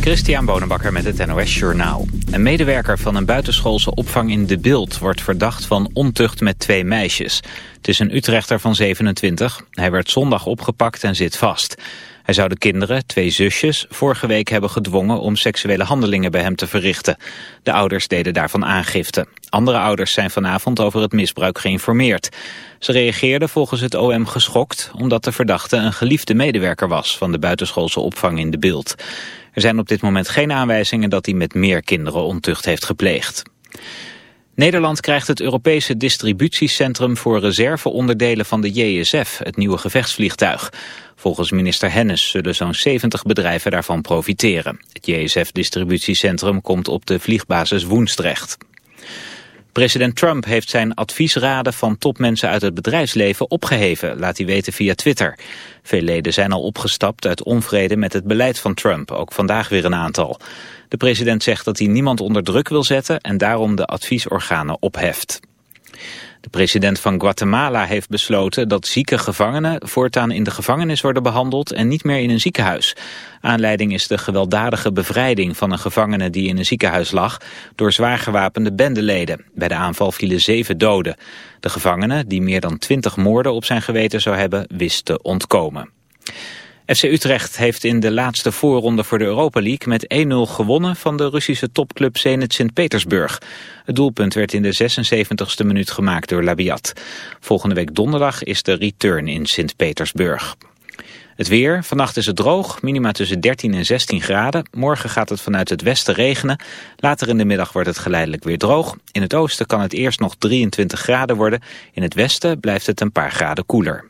Christian Bonenbakker met het NOS Journaal. Een medewerker van een buitenschoolse opvang in De Beeld... wordt verdacht van ontucht met twee meisjes. Het is een Utrechter van 27. Hij werd zondag opgepakt en zit vast. Hij zou de kinderen, twee zusjes, vorige week hebben gedwongen... om seksuele handelingen bij hem te verrichten. De ouders deden daarvan aangifte. Andere ouders zijn vanavond over het misbruik geïnformeerd. Ze reageerden volgens het OM geschokt... omdat de verdachte een geliefde medewerker was... van de buitenschoolse opvang in De Beeld. Er zijn op dit moment geen aanwijzingen dat hij met meer kinderen ontucht heeft gepleegd. Nederland krijgt het Europese distributiecentrum voor reserveonderdelen van de JSF, het nieuwe gevechtsvliegtuig. Volgens minister Hennis zullen zo'n 70 bedrijven daarvan profiteren. Het JSF-distributiecentrum komt op de vliegbasis Woensdrecht. President Trump heeft zijn adviesraden van topmensen uit het bedrijfsleven opgeheven, laat hij weten via Twitter. Veel leden zijn al opgestapt uit onvrede met het beleid van Trump, ook vandaag weer een aantal. De president zegt dat hij niemand onder druk wil zetten en daarom de adviesorganen opheft. De president van Guatemala heeft besloten dat zieke gevangenen voortaan in de gevangenis worden behandeld en niet meer in een ziekenhuis. Aanleiding is de gewelddadige bevrijding van een gevangene die in een ziekenhuis lag door zwaar gewapende bendeleden. Bij de aanval vielen zeven doden. De gevangene, die meer dan twintig moorden op zijn geweten zou hebben, wist te ontkomen. FC Utrecht heeft in de laatste voorronde voor de Europa League met 1-0 gewonnen van de Russische topclub Zenit Sint-Petersburg. Het doelpunt werd in de 76ste minuut gemaakt door Labiat. Volgende week donderdag is de return in Sint-Petersburg. Het weer, vannacht is het droog, minima tussen 13 en 16 graden. Morgen gaat het vanuit het westen regenen. Later in de middag wordt het geleidelijk weer droog. In het oosten kan het eerst nog 23 graden worden. In het westen blijft het een paar graden koeler.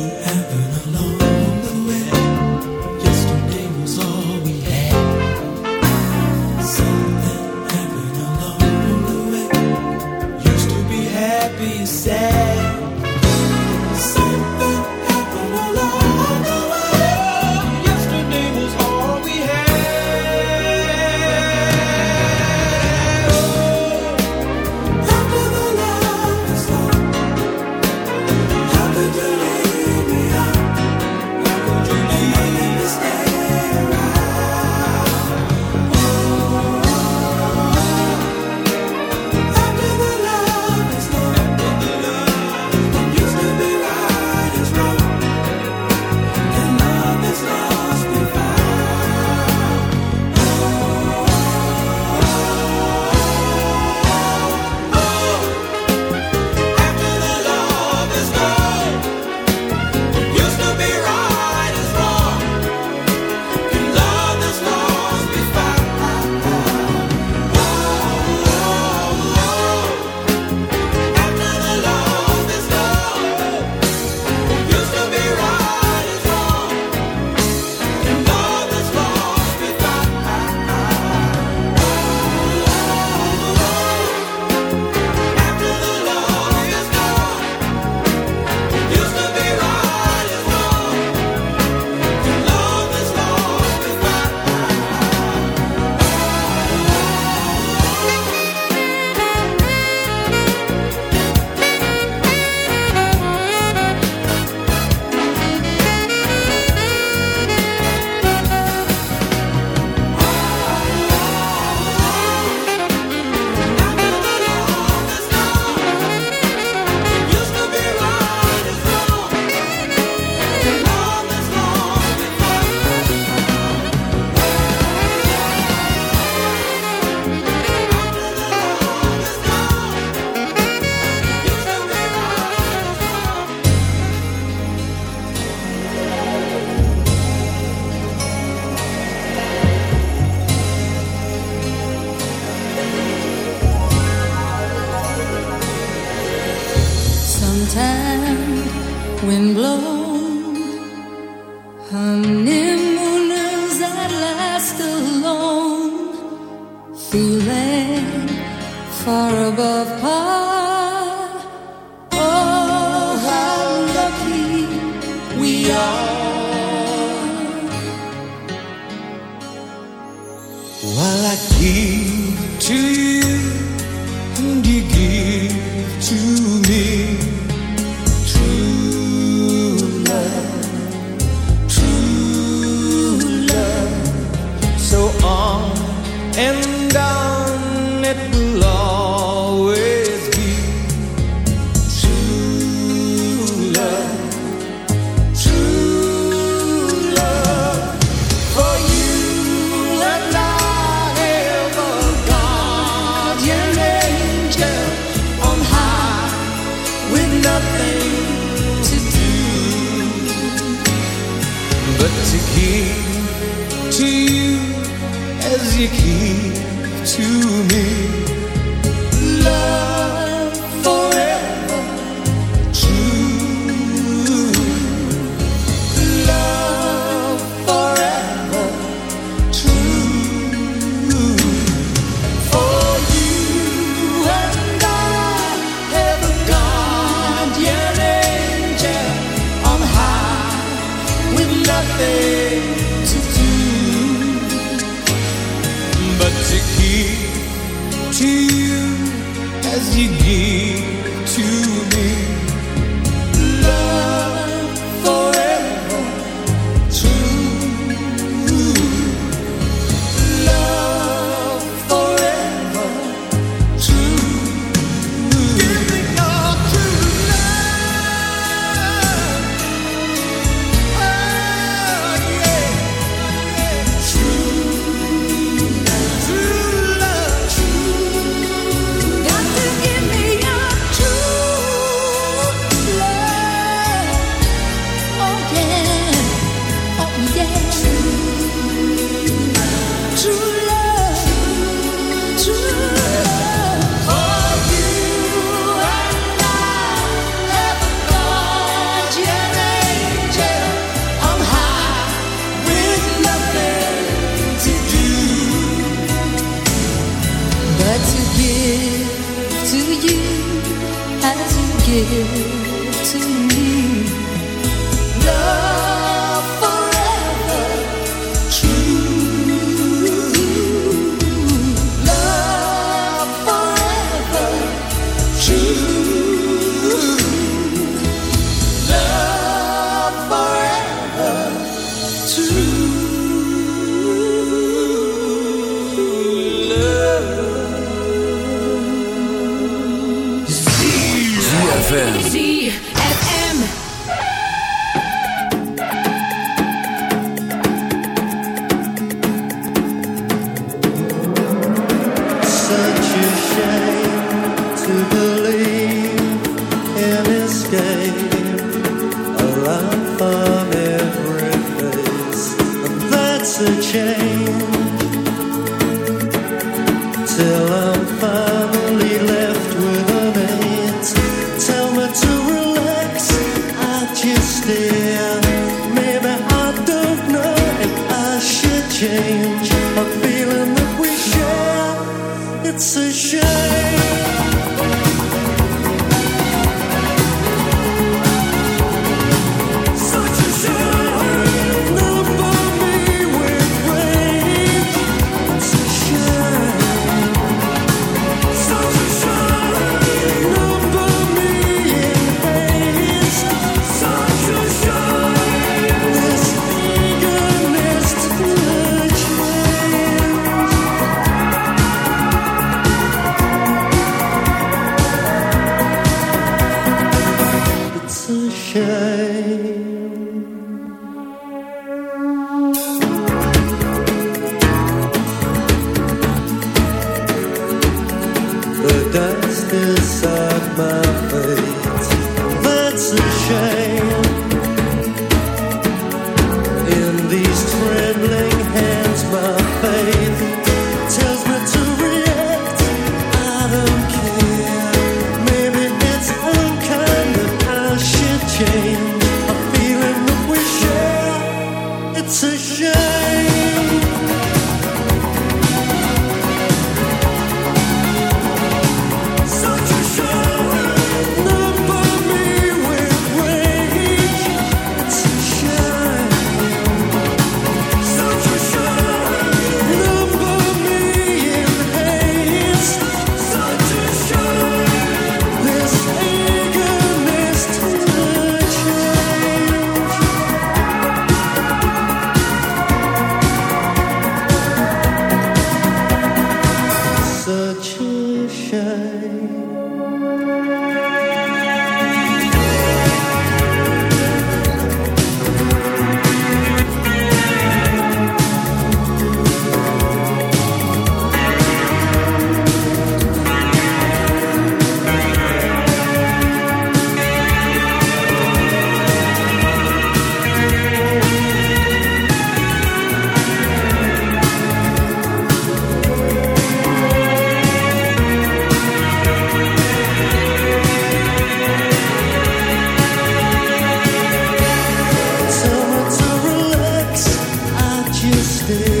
day.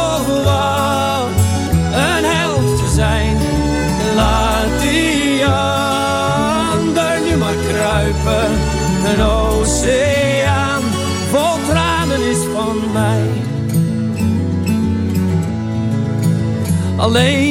Alleen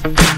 Thanks.